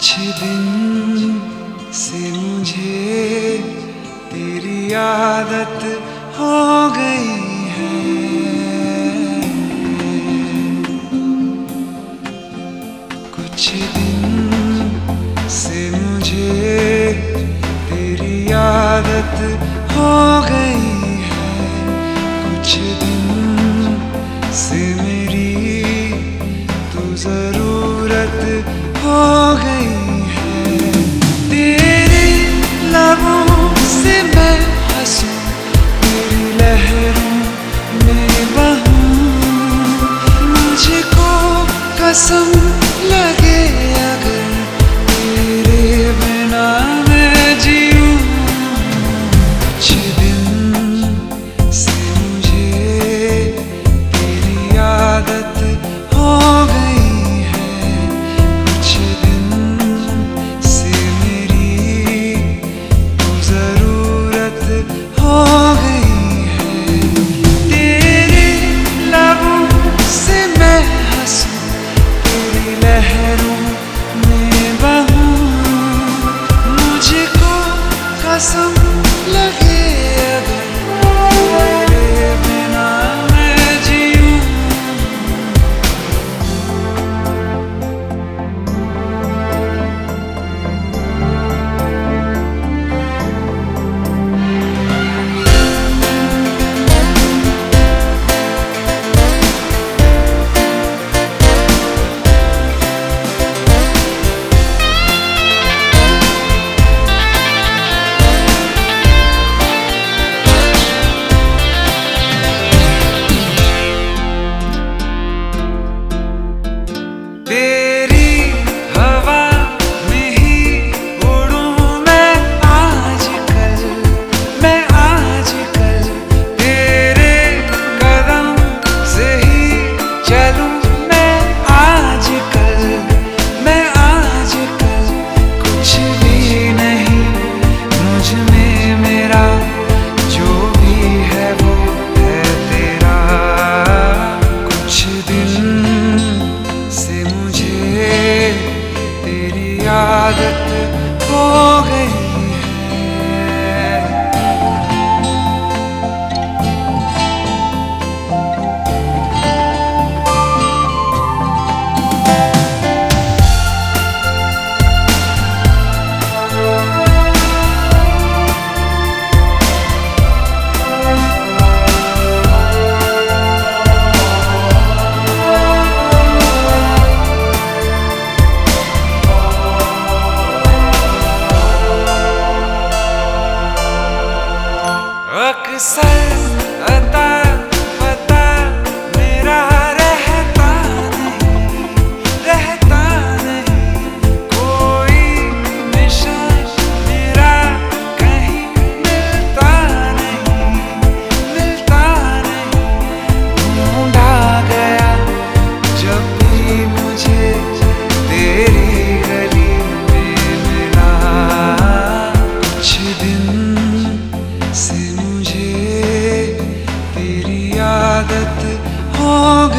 कुछ दिन से मुझे तेरी आदत हो गई है। कुछ दिन से मुझे तेरी आदत हो गई है। कुछ दिन से मेरी तू ज़रूर हो गई है। तेरे लबों से मैं हंसूं तेरी लहरों में बहूं। मुझको कसम side. Oh.